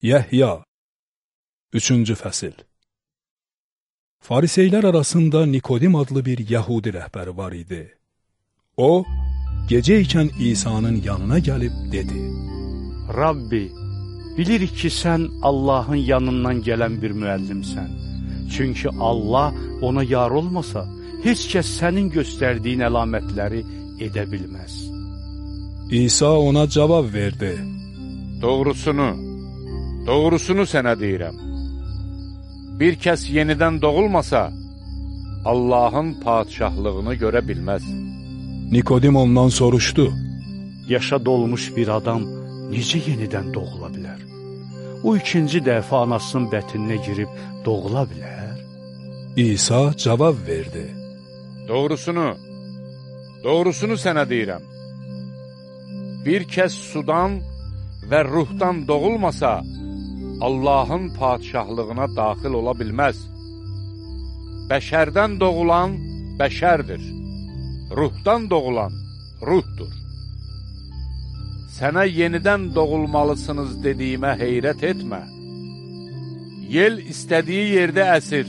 Yəhya 3-cü fəsil Fariseylər arasında Nikodim adlı bir yəhudi rəhbəri var idi. O, gecə ikən İsa'nın yanına gəlib dedi, Rabbi, bilirik ki, sən Allahın yanından gələn bir müəllimsən. Çünki Allah ona yar olmasa, heç kəs sənin göstərdiyin əlamətləri edə bilməz. İsa ona cavab verdi, Doğrusunu, doğrusunu sənə deyirəm. Bir kəs yenidən doğulmasa, Allahın padişahlığını görə bilməz. Nikodim ondan soruşdu, Yaşa dolmuş bir adam necə yenidən doğula bilər? O ikinci dəfə anasının bətininə girib doğula bilər? İsa cavab verdi, Doğrusunu, doğrusunu sənə deyirəm. Bir kəs sudan və ruhdan doğulmasa, Allahın padişahlığına daxil ola bilməz. Bəşərdən doğulan bəşərdir. Ruhdan doğulan ruhdur. Sənə yenidən doğulmalısınız dediyimə heyrət etmə. Yel istədiyi yerdə əsir,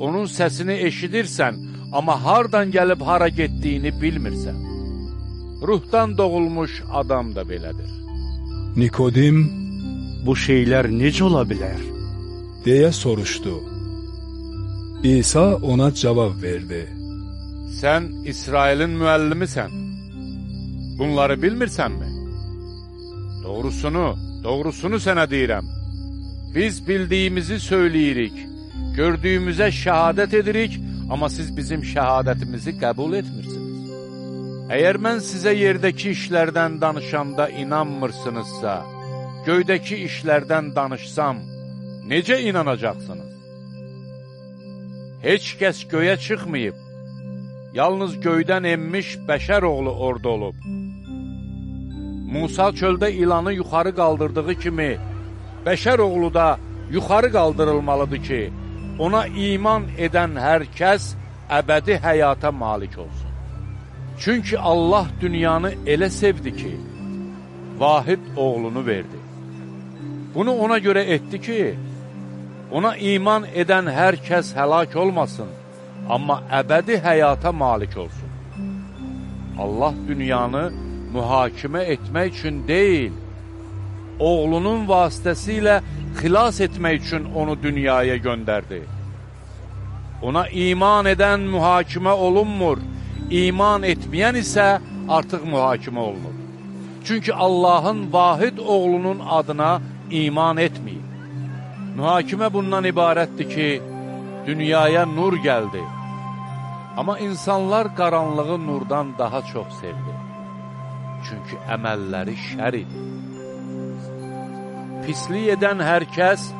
onun səsini eşidirsən, amma hardan gəlib hara getdiyini bilmirsən. Ruhdan doğulmuş adam da belədir. Nikodim Bu şeylər necə ola bilər? deyə soruşdu. İsa ona cavab verdi, Sən İsrailin müəllimisən. Bunları bilmirsənmi? Doğrusunu, doğrusunu sənə deyirəm. Biz bildiyimizi söyləyirik, gördüyümüzə şəhadət edirik, amma siz bizim şəhadətimizi qəbul etmirsiniz. Əgər mən sizə yerdəki işlərdən danışanda inanmırsınızsa, göydəki işlərdən danışsam, necə inanacaqsınız? Heç kəs göyə çıxmayıb, yalnız göydən enmiş bəşər oğlu orada olub. Musa çöldə ilanı yuxarı qaldırdığı kimi, bəşər oğlu da yuxarı qaldırılmalıdır ki, ona iman edən hər kəs əbədi həyata malik olsun. Çünki Allah dünyanı elə sevdi ki, vahid oğlunu verdi. Bunu ona görə etdi ki, ona iman edən hər kəs həlak olmasın, amma əbədi həyata malik olsun. Allah dünyanı mühakimə etmək üçün deyil, oğlunun vasitəsilə xilas etmək üçün onu dünyaya göndərdi. Ona iman edən mühakimə olunmur, iman etməyən isə artıq mühakimə olunur. Çünki Allahın vahid oğlunun adına iman etməyib. Mühakimə bundan ibarətdir ki, dünyaya nur gəldi. Amma insanlar qaranlığı nurdan daha çox sevdi. Çünki əməlləri şər idi. Pislik edən hər kəs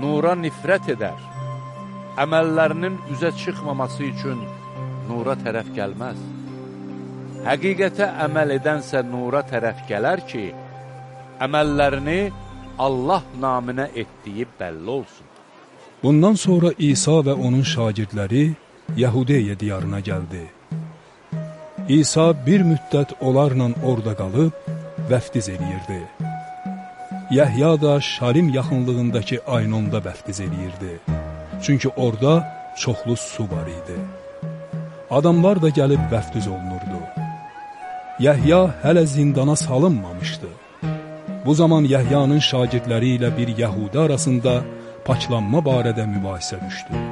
nura nifrət edər. Əməllərinin üzə çıxmaması üçün nura tərəf gəlməz. Həqiqətə əməl edənsə nura tərəf gələr ki, əməllərini Allah naminə etdiyi bəlli olsun. Bundan sonra İsa və onun şagirdləri Yahudiyə diyarına gəldi. İsa bir müddət onlarla orada qalıb vəftiz eləyirdi. Yəhya da Şalim yaxınlığındakı Aynonda vəftiz eləyirdi. Çünki orada çoxlu su var idi. Adamlar da gəlib vəftiz olunurdu. Yəhya hələ zindana salınmamışdı. Bu zaman Yəhyanın şagirdləri ilə bir Yəhudi arasında paklanma barədə mübahisə düşdü.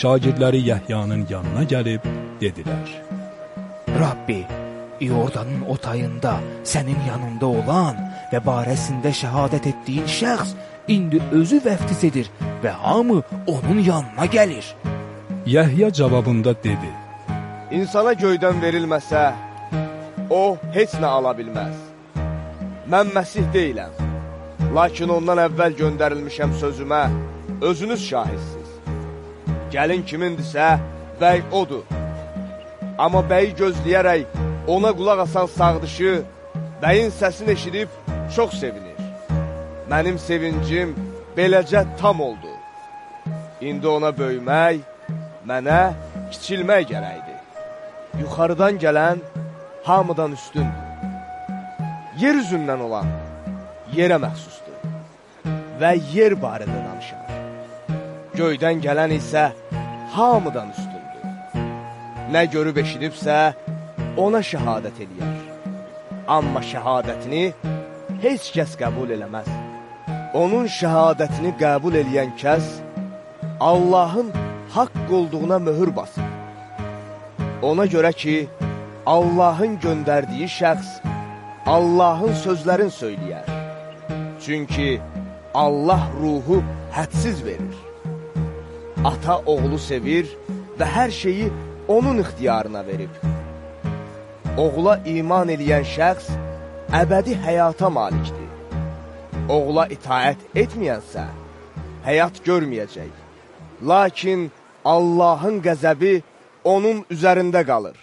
Şagirdləri Yəhyanın yanına gəlib dedilər, Rabbi, İordanın o tayında sənin yanında olan və barəsində şəhadət etdiyin şəxs indi özü vəftiz edir və hamı onun yanına gəlir. Yəhya cavabında dedi, İnsana göydən verilməsə, o heç nə ala bilməz. Mən Məsih deyiləm, lakin ondan əvvəl göndərilmişəm sözümə, özünüz şahidsiniz. Gəlin kimindirsə, bəy odur. Amma bəyi gözləyərək ona qulaq asan sağdışı, bəyin səsini eşidib çox sevinir. Mənim sevincim beləcə tam oldu. İndi ona böyümək, mənə kiçilmək gərəkdir. Yuxarıdan gələn hamıdan üstündür. Yer üzündən olan yerə məxsusdur. və yer barədə danışar. Göydən gələn isə hamıdan üstündür. Nə görüb eşidibsə, ona şəhadət eləyər. Amma şəhadətini heç kəs qəbul eləməz. Onun şəhadətini qəbul eləyən kəs Allahın haqq olduğuna möhür basır. Ona görə ki, Allahın göndərdiyi şəxs Allahın sözlərin söyləyər. Çünki Allah ruhu hədsiz verir. Ata oğlu sevir və hər şeyi onun ixtiyarına verib. Oğula iman eləyən şəxs əbədi həyata malikdir. Oğula itaət etməyənsə, həyat görməyəcək. Lakin Allahın qəzəbi onun üzərində qalır.